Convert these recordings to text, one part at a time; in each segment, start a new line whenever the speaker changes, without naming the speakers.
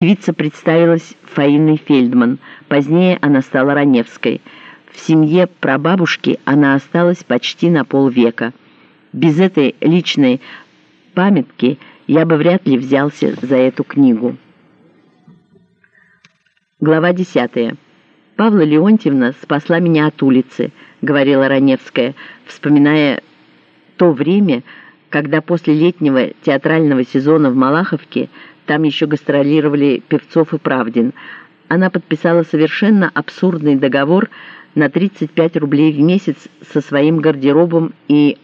Певица представилась Фаиной Фельдман, позднее она стала Раневской. В семье прабабушки она осталась почти на полвека. Без этой личной памятки я бы вряд ли взялся за эту книгу. Глава 10. «Павла Леонтьевна спасла меня от улицы», — говорила Раневская, вспоминая то время, когда после летнего театрального сезона в Малаховке там еще гастролировали Певцов и Правдин. Она подписала совершенно абсурдный договор на 35 рублей в месяц со своим гардеробом и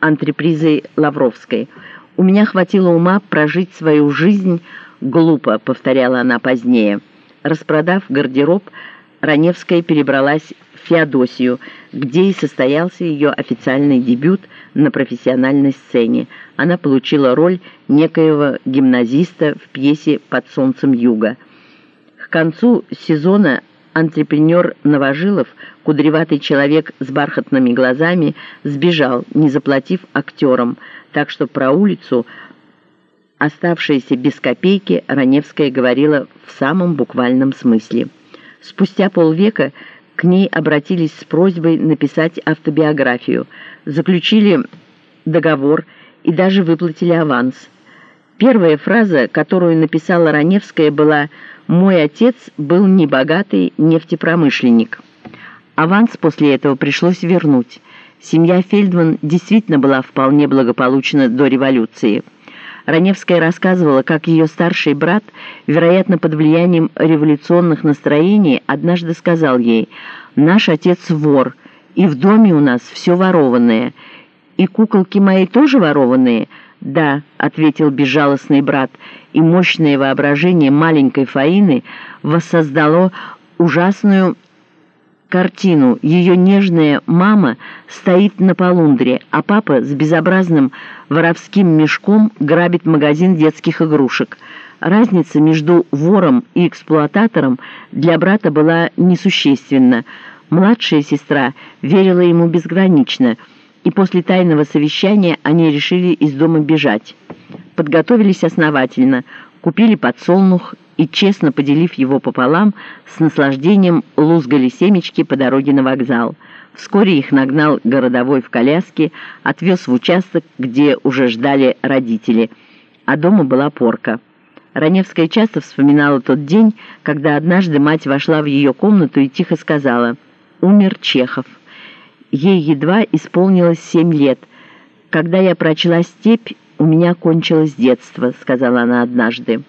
антрепризой Лавровской. «У меня хватило ума прожить свою жизнь глупо», — повторяла она позднее. Распродав гардероб, Раневская перебралась в Феодосию, где и состоялся ее официальный дебют на профессиональной сцене. Она получила роль некоего гимназиста в пьесе «Под солнцем юга». К концу сезона антрепренер Новожилов, кудреватый человек с бархатными глазами, сбежал, не заплатив актерам, так что про улицу, оставшаяся без копейки, Раневская говорила в самом буквальном смысле. Спустя полвека к ней обратились с просьбой написать автобиографию, заключили договор и даже выплатили аванс. Первая фраза, которую написала Раневская, была «Мой отец был небогатый нефтепромышленник». Аванс после этого пришлось вернуть. Семья Фельдман действительно была вполне благополучна до революции. Раневская рассказывала, как ее старший брат, вероятно, под влиянием революционных настроений, однажды сказал ей «Наш отец вор, и в доме у нас все ворованное. И куколки мои тоже ворованные?» «Да», — ответил безжалостный брат, и мощное воображение маленькой Фаины воссоздало ужасную картину. Ее нежная мама стоит на полундре, а папа с безобразным воровским мешком грабит магазин детских игрушек. Разница между вором и эксплуататором для брата была несущественна. Младшая сестра верила ему безгранично, и после тайного совещания они решили из дома бежать. Подготовились основательно, купили подсолнух и, честно поделив его пополам, с наслаждением лузгали семечки по дороге на вокзал. Вскоре их нагнал городовой в коляске, отвез в участок, где уже ждали родители, а дома была порка. Раневская часто вспоминала тот день, когда однажды мать вошла в ее комнату и тихо сказала «Умер Чехов». Ей едва исполнилось семь лет. «Когда я прочла «Степь», у меня кончилось детство», — сказала она однажды.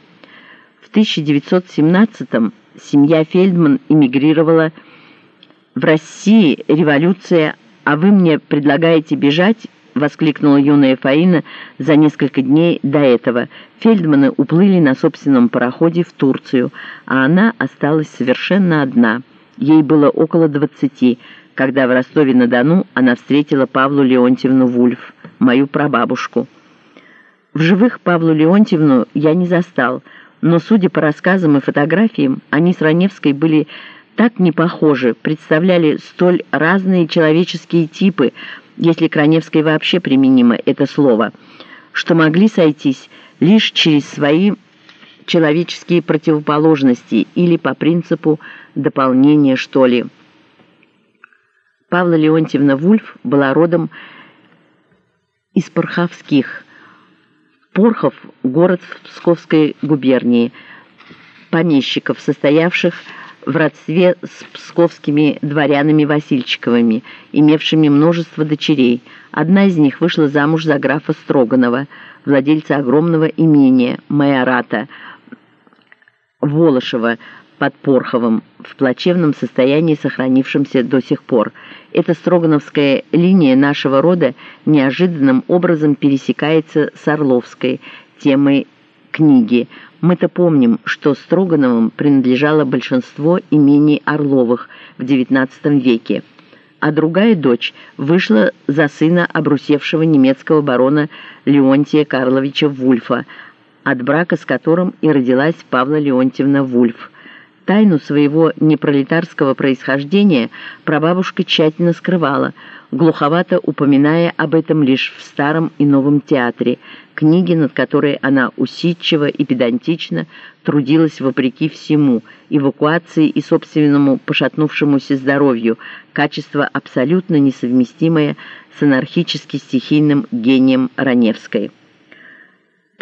В 1917-м семья Фельдман эмигрировала в России, революция, а вы мне предлагаете бежать, воскликнула юная Фаина за несколько дней до этого. Фельдманы уплыли на собственном пароходе в Турцию, а она осталась совершенно одна. Ей было около двадцати, когда в Ростове-на-Дону она встретила Павлу Леонтьевну Вульф, мою прабабушку. В живых Павлу Леонтьевну я не застал, но, судя по рассказам и фотографиям, они с Раневской были так не похожи, представляли столь разные человеческие типы, если к Раневской вообще применимо это слово, что могли сойтись лишь через свои человеческие противоположности или по принципу дополнения, что ли. Павла Леонтьевна Вульф была родом из Порховских, Порхов – город в Псковской губернии, помещиков, состоявших в родстве с псковскими дворянами Васильчиковыми, имевшими множество дочерей. Одна из них вышла замуж за графа Строганова, владельца огромного имения Майората Волошева под Порховым, в плачевном состоянии сохранившемся до сих пор. Эта строгановская линия нашего рода неожиданным образом пересекается с Орловской темой книги. Мы-то помним, что Строгановым принадлежало большинство имений Орловых в XIX веке, а другая дочь вышла за сына обрусевшего немецкого барона Леонтия Карловича Вульфа, от брака с которым и родилась Павла Леонтьевна Вульф – Тайну своего непролетарского происхождения прабабушка тщательно скрывала, глуховато упоминая об этом лишь в Старом и Новом театре, книге, над которой она усидчиво и педантично трудилась вопреки всему, эвакуации и собственному пошатнувшемуся здоровью, качество абсолютно несовместимое с анархически-стихийным гением Раневской.